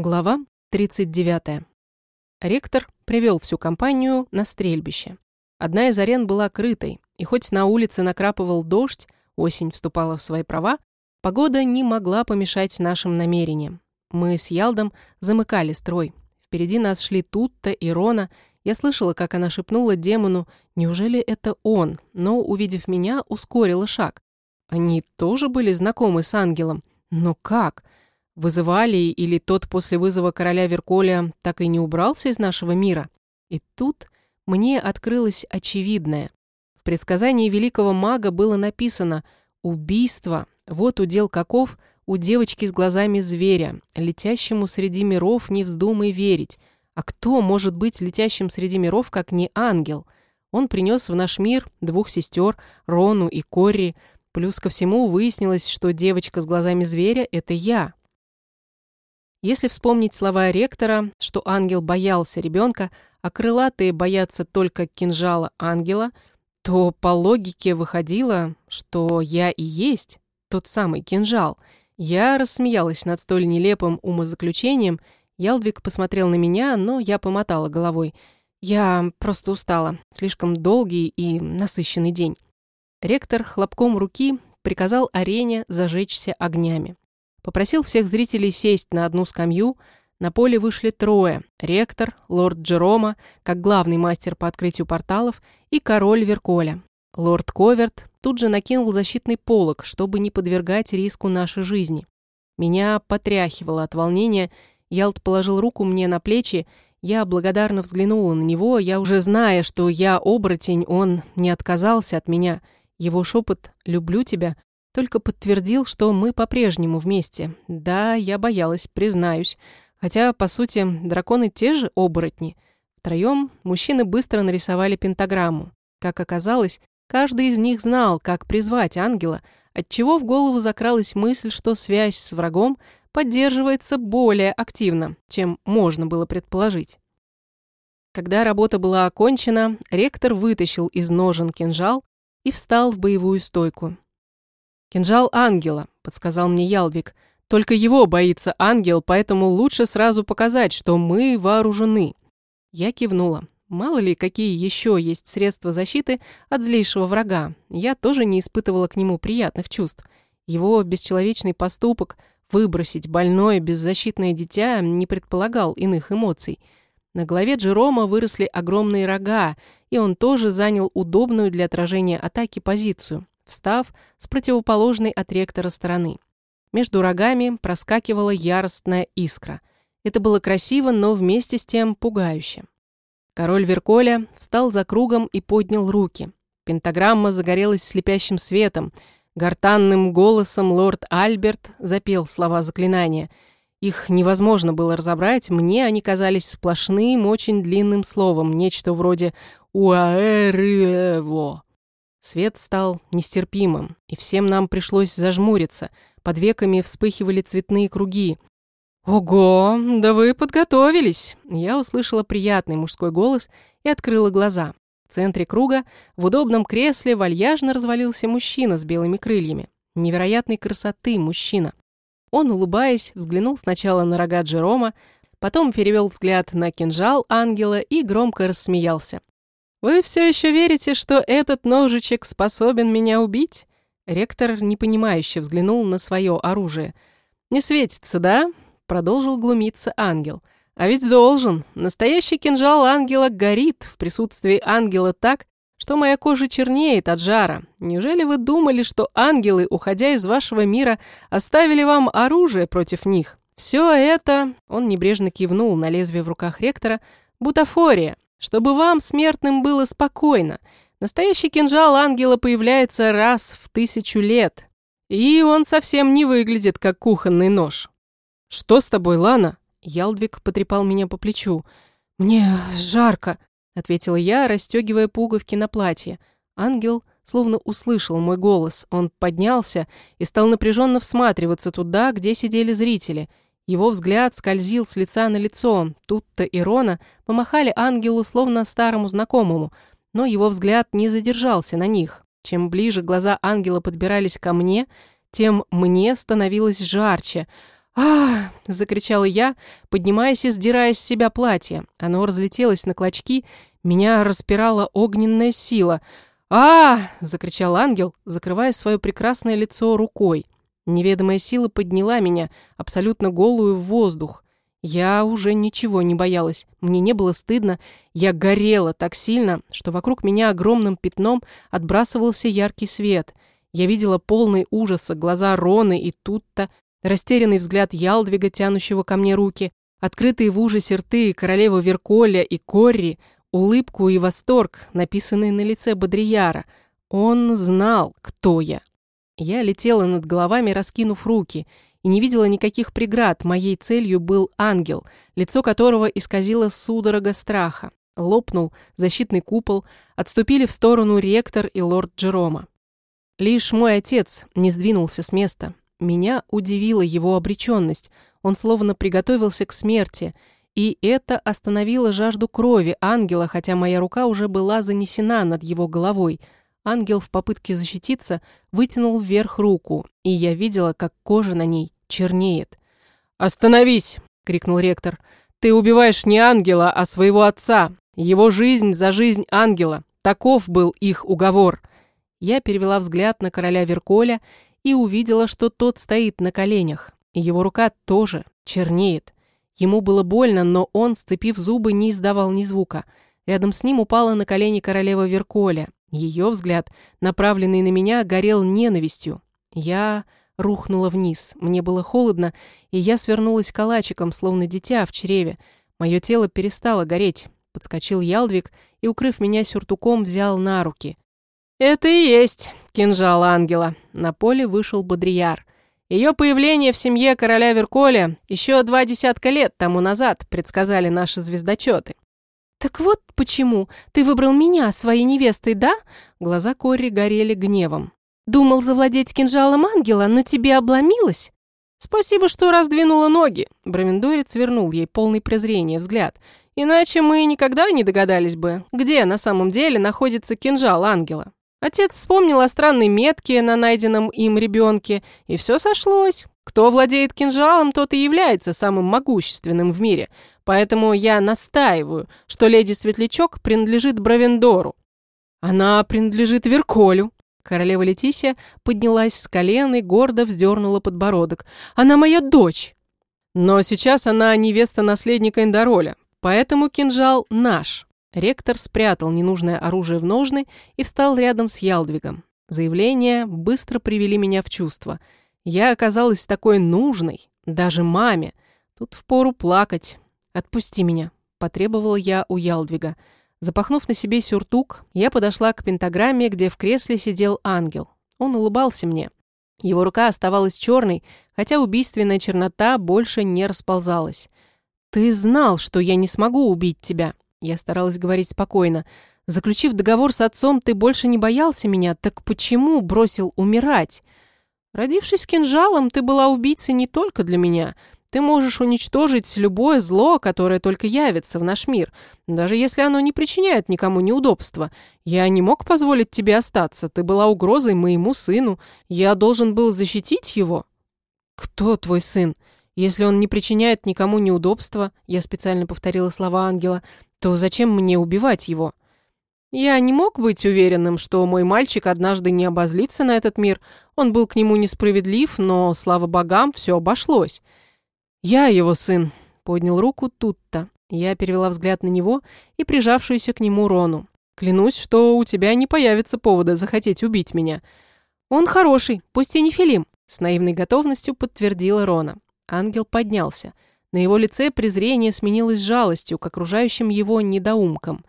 Глава 39. Ректор привел всю компанию на стрельбище. Одна из арен была крытой, и хоть на улице накрапывал дождь, осень вступала в свои права, погода не могла помешать нашим намерениям. Мы с Ялдом замыкали строй. Впереди нас шли Тутта и Рона. Я слышала, как она шепнула демону «Неужели это он?», но, увидев меня, ускорила шаг. Они тоже были знакомы с ангелом. Но как? Вызывали, или тот после вызова короля Верколя так и не убрался из нашего мира? И тут мне открылось очевидное. В предсказании великого мага было написано «Убийство, вот удел каков у девочки с глазами зверя, летящему среди миров не вздумай верить. А кто может быть летящим среди миров, как не ангел?» Он принес в наш мир двух сестер, Рону и Корри. Плюс ко всему выяснилось, что девочка с глазами зверя — это я. Если вспомнить слова ректора, что ангел боялся ребенка, а крылатые боятся только кинжала ангела, то по логике выходило, что я и есть тот самый кинжал. Я рассмеялась над столь нелепым умозаключением. Ялдвиг посмотрел на меня, но я помотала головой. Я просто устала. Слишком долгий и насыщенный день. Ректор хлопком руки приказал арене зажечься огнями. Попросил всех зрителей сесть на одну скамью. На поле вышли трое – ректор, лорд Джерома, как главный мастер по открытию порталов, и король Верколя. Лорд Коверт тут же накинул защитный полог, чтобы не подвергать риску нашей жизни. Меня потряхивало от волнения, Ялт положил руку мне на плечи, я благодарно взглянула на него, я уже зная, что я оборотень, он не отказался от меня. Его шепот «люблю тебя» Только подтвердил, что мы по-прежнему вместе. Да, я боялась, признаюсь. Хотя, по сути, драконы те же оборотни. Втроем мужчины быстро нарисовали пентаграмму. Как оказалось, каждый из них знал, как призвать ангела, отчего в голову закралась мысль, что связь с врагом поддерживается более активно, чем можно было предположить. Когда работа была окончена, ректор вытащил из ножен кинжал и встал в боевую стойку. «Кинжал ангела», — подсказал мне Ялвик. «Только его боится ангел, поэтому лучше сразу показать, что мы вооружены». Я кивнула. Мало ли, какие еще есть средства защиты от злейшего врага. Я тоже не испытывала к нему приятных чувств. Его бесчеловечный поступок выбросить больное беззащитное дитя не предполагал иных эмоций. На голове Джерома выросли огромные рога, и он тоже занял удобную для отражения атаки позицию встав с противоположной от ректора стороны. Между рогами проскакивала яростная искра. Это было красиво, но вместе с тем пугающе. Король Верколя встал за кругом и поднял руки. Пентаграмма загорелась слепящим светом. Гортанным голосом лорд Альберт запел слова заклинания. Их невозможно было разобрать, мне они казались сплошным, очень длинным словом, нечто вроде «уаэрево». Свет стал нестерпимым, и всем нам пришлось зажмуриться. Под веками вспыхивали цветные круги. «Ого, да вы подготовились!» Я услышала приятный мужской голос и открыла глаза. В центре круга, в удобном кресле, вальяжно развалился мужчина с белыми крыльями. Невероятной красоты мужчина. Он, улыбаясь, взглянул сначала на рога Джерома, потом перевел взгляд на кинжал ангела и громко рассмеялся. «Вы все еще верите, что этот ножичек способен меня убить?» Ректор непонимающе взглянул на свое оружие. «Не светится, да?» — продолжил глумиться ангел. «А ведь должен. Настоящий кинжал ангела горит в присутствии ангела так, что моя кожа чернеет от жара. Неужели вы думали, что ангелы, уходя из вашего мира, оставили вам оружие против них? Все это...» — он небрежно кивнул на лезвие в руках ректора. «Бутафория. Чтобы вам, смертным, было спокойно. Настоящий кинжал ангела появляется раз в тысячу лет. И он совсем не выглядит, как кухонный нож. «Что с тобой, Лана?» Ялдвиг потрепал меня по плечу. «Мне жарко», — ответила я, расстегивая пуговки на платье. Ангел словно услышал мой голос. Он поднялся и стал напряженно всматриваться туда, где сидели зрители — его взгляд скользил с лица на лицо. Тут-то и Рона помахали ангелу словно старому знакомому, но его взгляд не задержался на них. Чем ближе глаза ангела подбирались ко мне, тем мне становилось жарче. а закричала я, поднимаясь и сдирая с себя платье. Оно разлетелось на клочки, меня распирала огненная сила. а закричал ангел, закрывая свое прекрасное лицо рукой. Неведомая сила подняла меня, абсолютно голую, в воздух. Я уже ничего не боялась, мне не было стыдно, я горела так сильно, что вокруг меня огромным пятном отбрасывался яркий свет. Я видела полный ужаса глаза Роны и Тутта, растерянный взгляд Ялдвига, тянущего ко мне руки, открытые в ужасе рты королевы Верколя и Корри, улыбку и восторг, написанные на лице Бодрияра. Он знал, кто я. Я летела над головами, раскинув руки — и не видела никаких преград. Моей целью был ангел, лицо которого исказило судорога страха. Лопнул защитный купол, отступили в сторону ректор и лорд Джерома. Лишь мой отец не сдвинулся с места. Меня удивила его обреченность. Он словно приготовился к смерти, и это остановило жажду крови ангела, хотя моя рука уже была занесена над его головой – Ангел в попытке защититься вытянул вверх руку, и я видела, как кожа на ней чернеет. «Остановись!» — крикнул ректор. «Ты убиваешь не ангела, а своего отца. Его жизнь за жизнь ангела. Таков был их уговор». Я перевела взгляд на короля Верколя и увидела, что тот стоит на коленях. Его рука тоже чернеет. Ему было больно, но он, сцепив зубы, не издавал ни звука. Рядом с ним упала на колени королева Верколя. Ее взгляд, направленный на меня, горел ненавистью. Я рухнула вниз. Мне было холодно, и я свернулась калачиком, словно дитя в чреве. Мое тело перестало гореть. Подскочил Ялдвиг и, укрыв меня сюртуком, взял на руки. «Это и есть кинжал ангела». На поле вышел Бодрияр. Ее появление в семье короля Верколя еще два десятка лет тому назад предсказали наши звездочеты. «Так вот почему ты выбрал меня своей невестой, да?» Глаза Кори горели гневом. «Думал завладеть кинжалом ангела, но тебе обломилось?» «Спасибо, что раздвинула ноги», — Бравендорец вернул ей полный презрения взгляд. «Иначе мы никогда не догадались бы, где на самом деле находится кинжал ангела». Отец вспомнил о странной метке на найденном им ребенке, и все сошлось. Кто владеет кинжалом, тот и является самым могущественным в мире. Поэтому я настаиваю, что леди Светлячок принадлежит Бравендору. Она принадлежит Верколю. Королева Летисия поднялась с колен и гордо вздернула подбородок. Она моя дочь. Но сейчас она невеста наследника Эндороля, поэтому кинжал наш. Ректор спрятал ненужное оружие в ножны и встал рядом с Ялдвигом. Заявления быстро привели меня в чувство. Я оказалась такой нужной, даже маме. Тут впору плакать. «Отпусти меня», — потребовала я у Ялдвига. Запахнув на себе сюртук, я подошла к пентаграмме, где в кресле сидел ангел. Он улыбался мне. Его рука оставалась черной, хотя убийственная чернота больше не расползалась. «Ты знал, что я не смогу убить тебя», — я старалась говорить спокойно. «Заключив договор с отцом, ты больше не боялся меня, так почему бросил умирать?» «Родившись кинжалом, ты была убийцей не только для меня», ты можешь уничтожить любое зло, которое только явится в наш мир, даже если оно не причиняет никому неудобства. Я не мог позволить тебе остаться, ты была угрозой моему сыну, я должен был защитить его». «Кто твой сын? Если он не причиняет никому неудобства, я специально повторила слова ангела, то зачем мне убивать его?» Я не мог быть уверенным, что мой мальчик однажды не обозлится на этот мир. Он был к нему несправедлив, но, слава богам, все обошлось. «Я его сын», — поднял руку Тутта. Я перевела взгляд на него и прижавшуюся к нему Рону. «Клянусь, что у тебя не появится повода захотеть убить меня». «Он хороший, пусть и не Филим», — с наивной готовностью подтвердила Рона. Ангел поднялся. На его лице презрение сменилось жалостью к окружающим его недоумкам.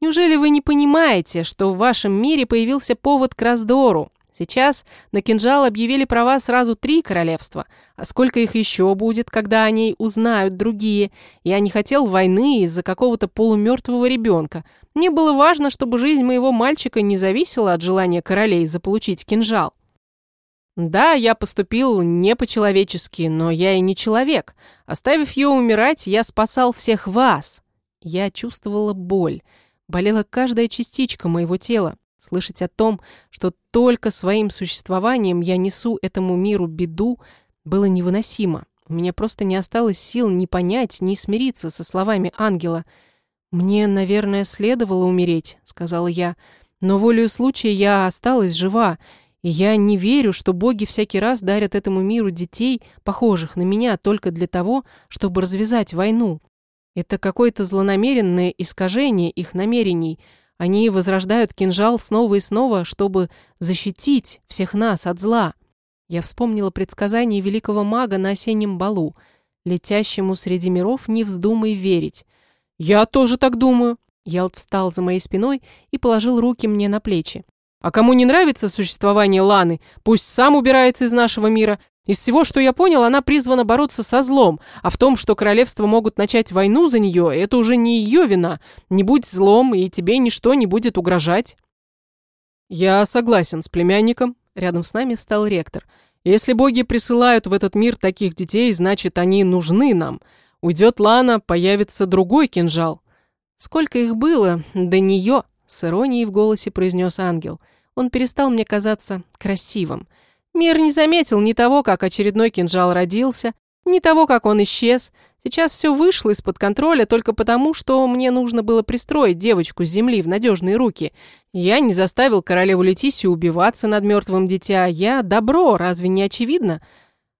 «Неужели вы не понимаете, что в вашем мире появился повод к раздору? Сейчас на кинжал объявили права сразу три королевства, а сколько их еще будет, когда о ней узнают другие? Я не хотел войны из-за какого-то полумертвого ребенка. Мне было важно, чтобы жизнь моего мальчика не зависела от желания королей заполучить кинжал. Да, я поступил не по-человечески, но я и не человек. Оставив ее умирать, я спасал всех вас. Я чувствовала боль. Болела каждая частичка моего тела. Слышать о том, что только своим существованием я несу этому миру беду, было невыносимо. У меня просто не осталось сил ни понять, ни смириться со словами ангела. «Мне, наверное, следовало умереть», — сказала я. «Но волею случая я осталась жива, и я не верю, что боги всякий раз дарят этому миру детей, похожих на меня, только для того, чтобы развязать войну. Это какое-то злонамеренное искажение их намерений. Они возрождают кинжал снова и снова, чтобы защитить всех нас от зла». Я вспомнила предсказание великого мага на осеннем балу. Летящему среди миров не вздумай верить. «Я тоже так думаю!» Ялт встал за моей спиной и положил руки мне на плечи. «А кому не нравится существование Ланы, пусть сам убирается из нашего мира. Из всего, что я понял, она призвана бороться со злом, а в том, что королевства могут начать войну за нее, это уже не ее вина. Не будь злом, и тебе ничто не будет угрожать». «Я согласен с племянником», Рядом с нами встал ректор. «Если боги присылают в этот мир таких детей, значит, они нужны нам. Уйдет Лана, появится другой кинжал». «Сколько их было до нее?» — с иронией в голосе произнес ангел. Он перестал мне казаться красивым. Мир не заметил ни того, как очередной кинжал родился, ни того, как он исчез. Сейчас все вышло из-под контроля только потому, что мне нужно было пристроить девочку с земли в надежные руки. Я не заставил королеву Летисию убиваться над мертвым дитя. Я добро, разве не очевидно?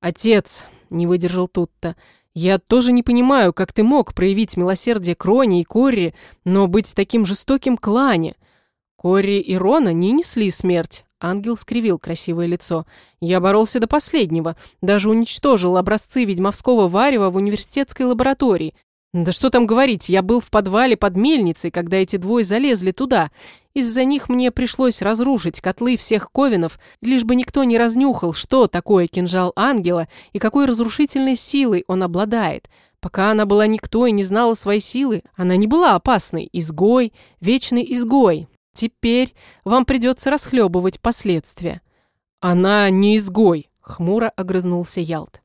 Отец, не выдержал тут-то. Я тоже не понимаю, как ты мог проявить милосердие к Роне и Корри, но быть таким жестоким к Лане. Корри и Рона не несли смерть, Ангел скривил красивое лицо. «Я боролся до последнего. Даже уничтожил образцы ведьмовского варева в университетской лаборатории. Да что там говорить, я был в подвале под мельницей, когда эти двое залезли туда. Из-за них мне пришлось разрушить котлы всех ковинов, лишь бы никто не разнюхал, что такое кинжал ангела и какой разрушительной силой он обладает. Пока она была никто и не знала своей силы, она не была опасной. Изгой, вечный изгой. Теперь вам придется расхлебывать последствия. Она не изгой, хмуро огрызнулся Ялт.